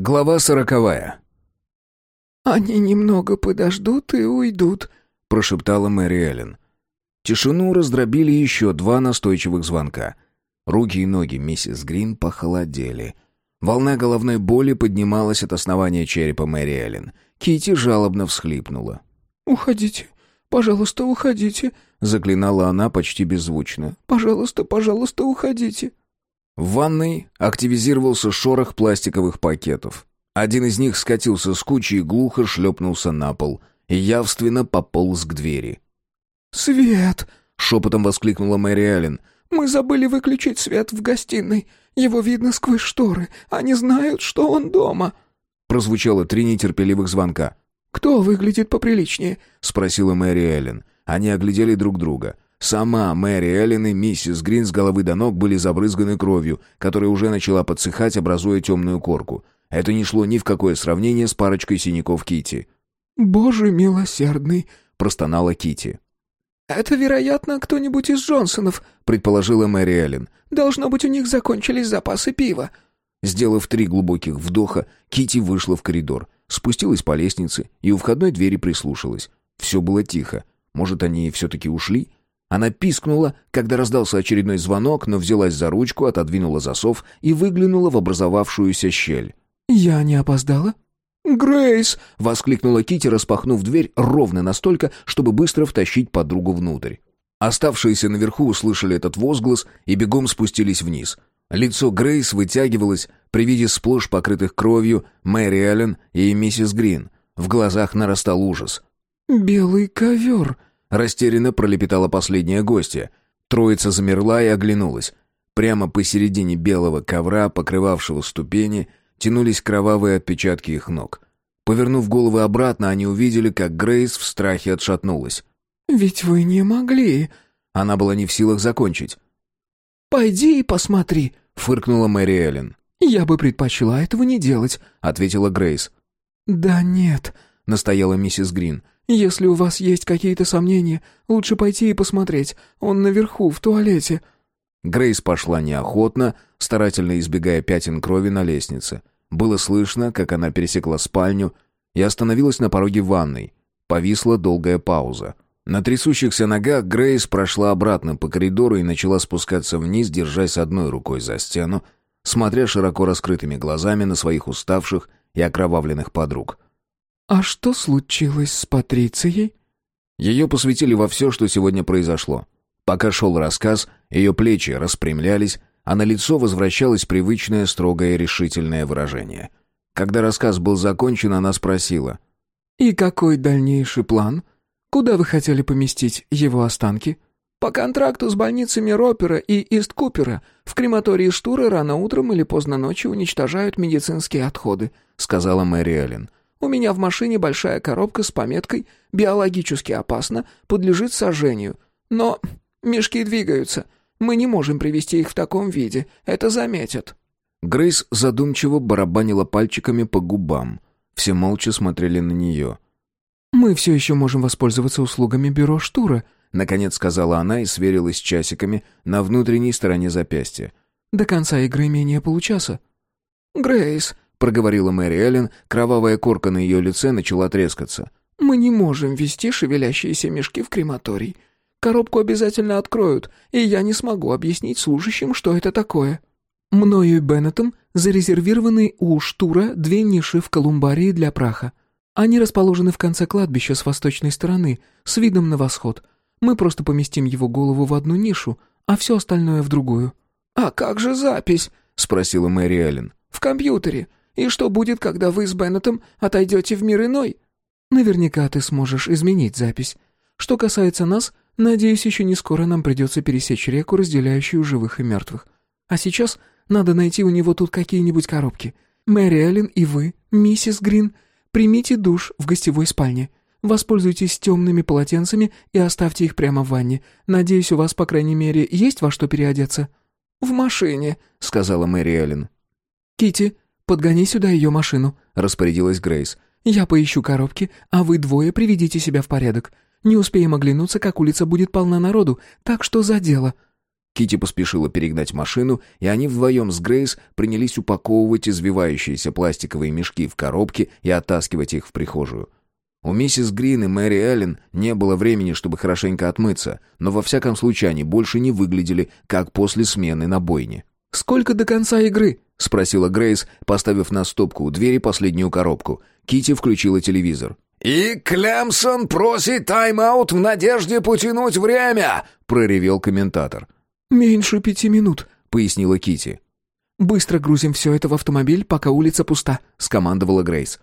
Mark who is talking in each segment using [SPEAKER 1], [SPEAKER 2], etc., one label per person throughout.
[SPEAKER 1] Глава сороковая.
[SPEAKER 2] «Они немного подождут и уйдут», —
[SPEAKER 1] прошептала Мэри Эллен. Тишину раздробили еще два настойчивых звонка. Руки и ноги миссис Грин похолодели. Волна головной боли поднималась от основания черепа Мэри Эллен. Кити жалобно всхлипнула.
[SPEAKER 2] «Уходите, пожалуйста, уходите», — заклинала она почти беззвучно. «Пожалуйста, пожалуйста, уходите».
[SPEAKER 1] В ванной активизировался шорох пластиковых пакетов. Один из них скатился с кучи и глухо шлепнулся на пол и явственно пополз к двери.
[SPEAKER 2] «Свет!» — шепотом воскликнула Мэри
[SPEAKER 1] Эллен.
[SPEAKER 2] «Мы забыли выключить свет в гостиной. Его видно сквозь шторы. Они знают, что он дома».
[SPEAKER 1] Прозвучало три нетерпеливых звонка.
[SPEAKER 2] «Кто выглядит поприличнее?»
[SPEAKER 1] — спросила Мэри Эллен. Они оглядели друг друга. Сама Мэри Эллен и миссис Грин с головы до ног были забрызганы кровью, которая уже начала подсыхать, образуя темную корку. Это не шло ни в какое сравнение с парочкой синяков Кити.
[SPEAKER 2] «Боже милосердный!»
[SPEAKER 1] — простонала Кити.
[SPEAKER 2] «Это, вероятно, кто-нибудь из Джонсонов», — предположила Мэри Эллен. «Должно быть, у них закончились запасы пива».
[SPEAKER 1] Сделав три глубоких вдоха, Кити вышла в коридор, спустилась по лестнице и у входной двери прислушалась. Все было тихо. Может, они все-таки ушли? Она пискнула, когда раздался очередной звонок, но взялась за ручку, отодвинула засов и выглянула в образовавшуюся щель.
[SPEAKER 2] «Я не опоздала?»
[SPEAKER 1] «Грейс!» — воскликнула Кити, распахнув дверь ровно настолько, чтобы быстро втащить подругу внутрь. Оставшиеся наверху услышали этот возглас и бегом спустились вниз. Лицо Грейс вытягивалось при виде сплошь покрытых кровью Мэри Эллен и миссис Грин. В глазах нарастал ужас.
[SPEAKER 2] «Белый ковер!»
[SPEAKER 1] Растерянно пролепетала последняя гостья. Троица замерла и оглянулась. Прямо посередине белого ковра, покрывавшего ступени, тянулись кровавые отпечатки их ног. Повернув головы обратно, они увидели, как Грейс в страхе отшатнулась.
[SPEAKER 2] «Ведь вы не могли...»
[SPEAKER 1] Она была не в силах закончить.
[SPEAKER 2] «Пойди и посмотри», —
[SPEAKER 1] фыркнула Мэри Эллен.
[SPEAKER 2] «Я бы предпочла этого не делать», — ответила Грейс. «Да нет», — настояла миссис Грин. «Если у вас есть какие-то сомнения, лучше пойти и посмотреть. Он наверху, в туалете».
[SPEAKER 1] Грейс пошла неохотно, старательно избегая пятен крови на лестнице. Было слышно, как она пересекла спальню и остановилась на пороге ванной. Повисла долгая пауза. На трясущихся ногах Грейс прошла обратно по коридору и начала спускаться вниз, держась одной рукой за стену, смотря широко раскрытыми глазами на своих уставших и окровавленных подруг.
[SPEAKER 2] «А что случилось с Патрицией?»
[SPEAKER 1] Ее посвятили во все, что сегодня произошло. Пока шел рассказ, ее плечи распрямлялись, а на лицо возвращалось привычное строгое решительное выражение. Когда рассказ был закончен, она спросила.
[SPEAKER 2] «И какой дальнейший план? Куда вы хотели поместить его останки?» «По контракту с больницами Ропера и Ист-Купера в крематории Штура рано утром или поздно ночью уничтожают медицинские отходы», — сказала Мэри Эллен. У меня в машине большая коробка с пометкой «Биологически опасно, подлежит сожжению». Но мешки двигаются. Мы не можем привести их в таком виде. Это заметят».
[SPEAKER 1] Грейс задумчиво барабанила пальчиками по губам. Все молча смотрели на нее.
[SPEAKER 2] «Мы все еще можем воспользоваться услугами бюро Штура»,
[SPEAKER 1] наконец сказала она и сверилась с часиками на внутренней стороне запястья.
[SPEAKER 2] «До конца игры менее получаса».
[SPEAKER 1] «Грейс», — проговорила Мэри Эллен, кровавая корка на ее лице начала трескаться.
[SPEAKER 2] «Мы не можем вести шевелящиеся мешки в крематорий. Коробку обязательно откроют, и я не смогу объяснить служащим, что это такое». Мною и Беннетом зарезервированы у Штура две ниши в колумбарии для праха. Они расположены в конце кладбища с восточной стороны, с видом на восход. Мы просто поместим его голову в одну нишу, а все остальное в другую». «А как же запись?» — спросила Мэри Эллен. «В компьютере. И что будет, когда вы с Беннетом отойдете в мир иной? Наверняка ты сможешь изменить запись. Что касается нас, надеюсь, еще не скоро нам придется пересечь реку, разделяющую живых и мертвых. А сейчас надо найти у него тут какие-нибудь коробки. Мэри Эллен и вы, миссис Грин, примите душ в гостевой спальне. Воспользуйтесь темными полотенцами и оставьте их прямо в ванне. Надеюсь, у вас, по крайней мере, есть во что переодеться?»
[SPEAKER 1] «В машине», — сказала Мэри Эллен.
[SPEAKER 2] Кити, «Подгони сюда ее машину», — распорядилась Грейс. «Я поищу коробки, а вы двое приведите себя в порядок. Не успеем оглянуться, как улица будет полна народу, так что за дело».
[SPEAKER 1] Кити поспешила перегнать машину, и они вдвоем с Грейс принялись упаковывать извивающиеся пластиковые мешки в коробки и оттаскивать их в прихожую. У миссис Грин и Мэри Эллен не было времени, чтобы хорошенько отмыться, но во всяком случае они больше не выглядели, как после смены на бойне.
[SPEAKER 2] «Сколько до конца игры?»
[SPEAKER 1] — спросила Грейс, поставив на стопку у двери последнюю коробку. Кити включила телевизор.
[SPEAKER 3] «И Клемсон просит тайм-аут в надежде потянуть время!» — проревел комментатор.
[SPEAKER 2] «Меньше пяти минут», —
[SPEAKER 1] пояснила Кити.
[SPEAKER 2] «Быстро грузим все это в автомобиль, пока улица пуста», — скомандовала Грейс.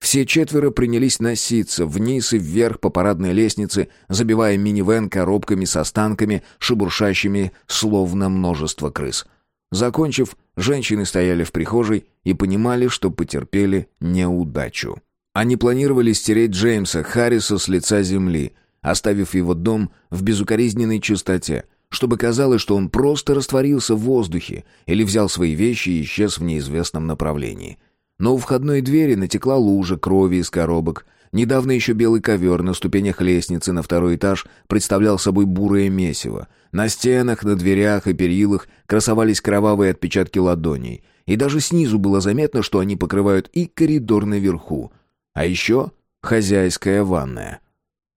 [SPEAKER 1] Все четверо принялись носиться вниз и вверх по парадной лестнице, забивая минивэн коробками с останками, шебуршащими словно множество крыс. Закончив, женщины стояли в прихожей и понимали, что потерпели неудачу. Они планировали стереть Джеймса Харриса с лица земли, оставив его дом в безукоризненной чистоте, чтобы казалось, что он просто растворился в воздухе или взял свои вещи и исчез в неизвестном направлении. Но у входной двери натекла лужа крови из коробок. Недавно еще белый ковер на ступенях лестницы на второй этаж представлял собой бурое месиво. На стенах, на дверях и перилах красовались кровавые отпечатки ладоней. И даже снизу было заметно, что они покрывают и коридор наверху. А еще хозяйская ванная.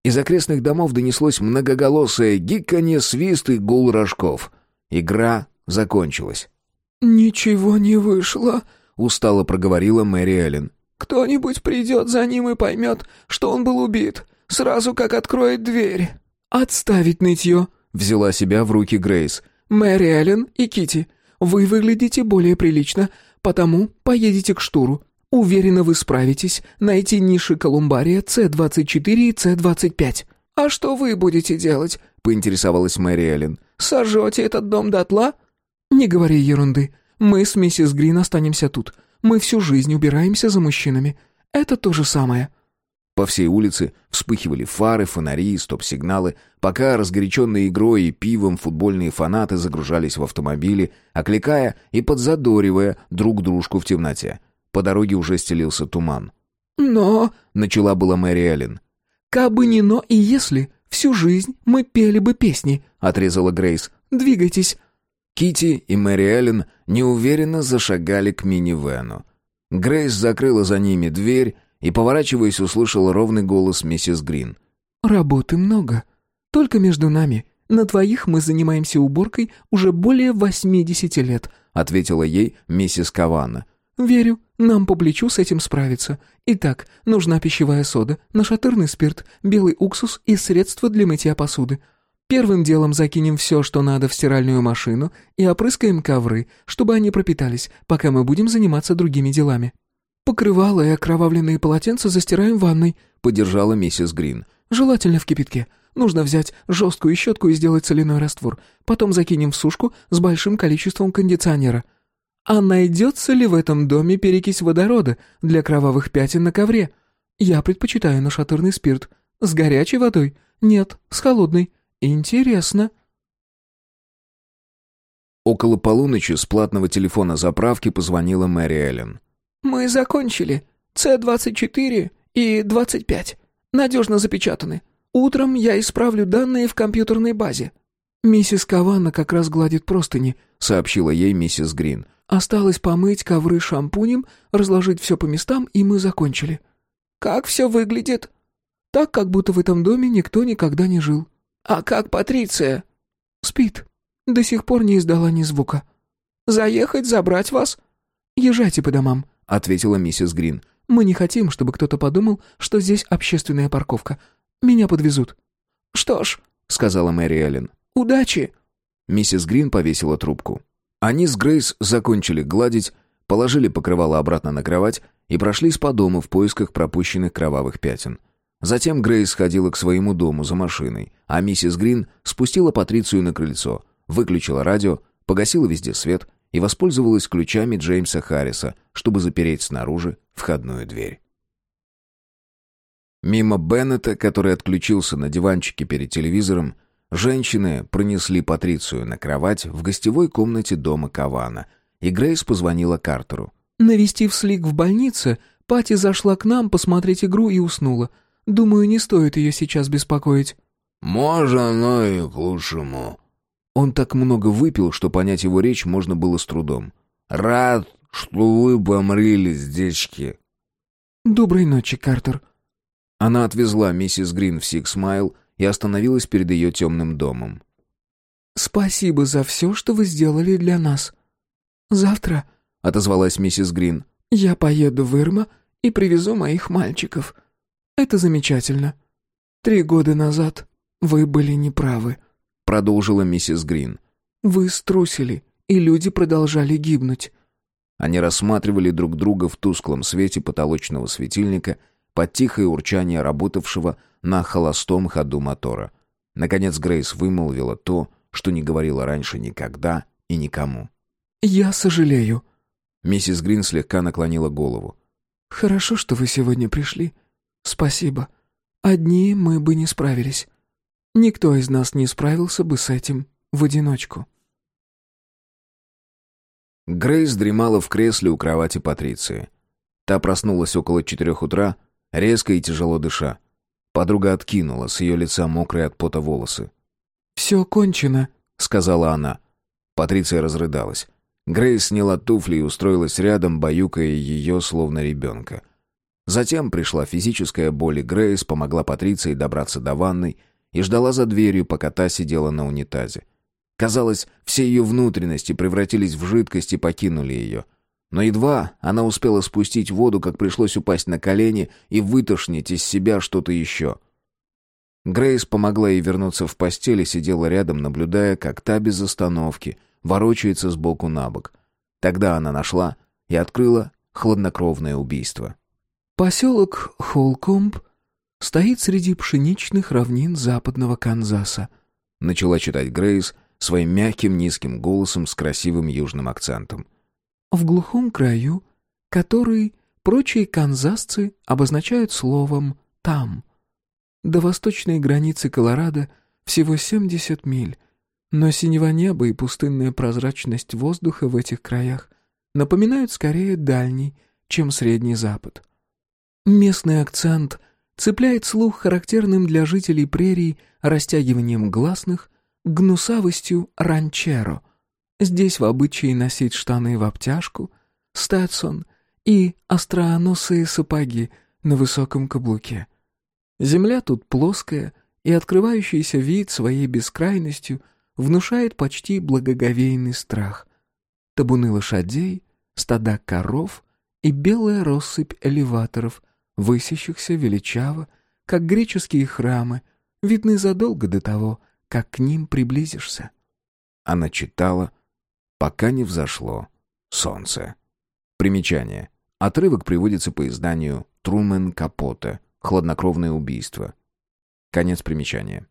[SPEAKER 1] Из окрестных домов донеслось многоголосое гиканье, свист и гул рожков. Игра закончилась.
[SPEAKER 2] «Ничего не вышло», —
[SPEAKER 1] устало проговорила Мэри Эллен.
[SPEAKER 2] «Кто-нибудь придет за ним и поймет, что он был убит, сразу как откроет дверь». «Отставить нытье», — взяла себя в руки Грейс. «Мэри Эллен и Кити, вы выглядите более прилично, потому поедете к штуру. Уверена, вы справитесь найти ниши колумбария С-24 и С-25. А что вы будете делать? поинтересовалась Мэри Эллен. Сожжете этот дом дотла? Не говори ерунды. Мы с миссис Грин останемся тут. Мы всю жизнь убираемся за мужчинами. Это то же самое.
[SPEAKER 1] По всей улице вспыхивали фары, фонари, стоп-сигналы, пока разгоряченные игрой и пивом футбольные фанаты загружались в автомобили, окликая и подзадоривая друг дружку в темноте. По дороге уже стелился туман.
[SPEAKER 2] «Но...»
[SPEAKER 1] — начала была Мэри Эллен.
[SPEAKER 2] «Кабы не но и если, всю жизнь мы пели бы песни», — отрезала Грейс. «Двигайтесь».
[SPEAKER 1] Кити и Мэри Эллен неуверенно зашагали к минивэну. Грейс закрыла за ними дверь и, поворачиваясь, услышала ровный голос миссис Грин.
[SPEAKER 2] «Работы много. Только между нами. На твоих мы занимаемся уборкой уже более восьмидесяти лет», — ответила ей миссис Каванна. «Верю, нам по плечу с этим справиться. Итак, нужна пищевая сода, нашатырный спирт, белый уксус и средства для мытья посуды. Первым делом закинем все, что надо, в стиральную машину и опрыскаем ковры, чтобы они пропитались, пока мы будем заниматься другими делами. Покрывало и окровавленные полотенца застираем в ванной», — поддержала миссис Грин. «Желательно в кипятке. Нужно взять жесткую щетку и сделать соляной раствор. Потом закинем в сушку с большим количеством кондиционера». А найдется ли в этом доме перекись водорода для кровавых пятен на ковре? Я предпочитаю нашатырный спирт. С горячей водой? Нет, с холодной. Интересно.
[SPEAKER 1] Около полуночи с платного телефона заправки позвонила Мэри Эллен.
[SPEAKER 2] «Мы закончили. С-24 и 25. Надежно запечатаны. Утром я исправлю данные в компьютерной базе». «Миссис Каванна как раз гладит простыни», — сообщила ей миссис Грин. Осталось помыть ковры шампунем, разложить все по местам, и мы закончили. Как все выглядит? Так, как будто в этом доме никто никогда не жил. А как Патриция? Спит. До сих пор не издала ни звука. Заехать, забрать вас? Езжайте по домам, ответила миссис Грин. Мы не хотим, чтобы кто-то подумал, что здесь общественная парковка. Меня подвезут. Что ж, сказала Мэри Эллен. Удачи.
[SPEAKER 1] Миссис Грин повесила трубку. Они с Грейс закончили гладить, положили покрывало обратно на кровать и прошлись по дому в поисках пропущенных кровавых пятен. Затем Грейс сходила к своему дому за машиной, а миссис Грин спустила Патрицию на крыльцо, выключила радио, погасила везде свет и воспользовалась ключами Джеймса Харриса, чтобы запереть снаружи входную дверь. Мимо Беннета, который отключился на диванчике перед телевизором, Женщины пронесли Патрицию на кровать в гостевой комнате дома Кавана, и Грейс позвонила Картеру.
[SPEAKER 2] «Навестив Слик в больнице, Пати зашла к нам посмотреть игру и уснула. Думаю, не стоит ее сейчас беспокоить».
[SPEAKER 3] «Может, оно и к лучшему».
[SPEAKER 1] Он так много выпил, что понять его речь можно было с трудом.
[SPEAKER 3] «Рад, что вы помрили, здечки».
[SPEAKER 2] «Доброй ночи, Картер».
[SPEAKER 1] Она отвезла миссис Грин в Сикс Майл и остановилась перед ее темным домом.
[SPEAKER 2] «Спасибо за все, что вы сделали для нас. Завтра, — отозвалась миссис Грин, — я поеду в Ирма и привезу моих мальчиков. Это замечательно. Три года назад вы были неправы», —
[SPEAKER 1] продолжила миссис Грин.
[SPEAKER 2] «Вы струсили, и люди продолжали гибнуть».
[SPEAKER 1] Они рассматривали друг друга в тусклом свете потолочного светильника под тихое урчание работавшего на холостом ходу мотора. Наконец Грейс вымолвила то, что не говорила раньше никогда и никому.
[SPEAKER 2] «Я сожалею».
[SPEAKER 1] Миссис Грин слегка наклонила голову.
[SPEAKER 2] «Хорошо, что вы сегодня пришли. Спасибо. Одни мы бы не справились. Никто из нас не справился бы с этим в одиночку».
[SPEAKER 1] Грейс дремала в кресле у кровати Патриции. Та проснулась около четырех утра, резко и тяжело дыша. Подруга откинула с ее лица мокрые от пота волосы.
[SPEAKER 2] «Все кончено», — сказала она.
[SPEAKER 1] Патриция разрыдалась. Грейс сняла туфли и устроилась рядом, баюкая ее, словно ребенка. Затем пришла физическая боль, и Грейс помогла Патриции добраться до ванной и ждала за дверью, пока та сидела на унитазе. Казалось, все ее внутренности превратились в жидкость и покинули ее. Но едва она успела спустить воду, как пришлось упасть на колени и вытошнить из себя что-то еще — Грейс помогла ей вернуться в постель и сидела рядом, наблюдая, как та без остановки ворочается с боку на бок. Тогда она нашла и открыла хладнокровное убийство.
[SPEAKER 2] «Поселок Холкомб стоит среди пшеничных равнин западного Канзаса»,
[SPEAKER 1] начала читать Грейс своим мягким низким голосом с красивым южным акцентом.
[SPEAKER 2] «В глухом краю, который прочие канзасцы обозначают словом «там», до восточной границы Колорадо всего 70 миль, но синего неба и пустынная прозрачность воздуха в этих краях напоминают скорее дальний, чем средний запад. Местный акцент цепляет слух характерным для жителей прерий растягиванием гласных, гнусавостью ранчеро. Здесь в обычае носить штаны в обтяжку, стетсон и острооносые сапоги на высоком каблуке. Земля тут плоская, и открывающийся вид своей бескрайностью внушает почти благоговейный страх. Табуны лошадей, стада коров и белая россыпь элеваторов, высящихся величаво, как греческие храмы, видны задолго до того, как к ним приблизишься.
[SPEAKER 1] Она читала, пока не взошло солнце. Примечание. Отрывок приводится по изданию Трумен Капоте Хладнокровное убийство. Конец примечания.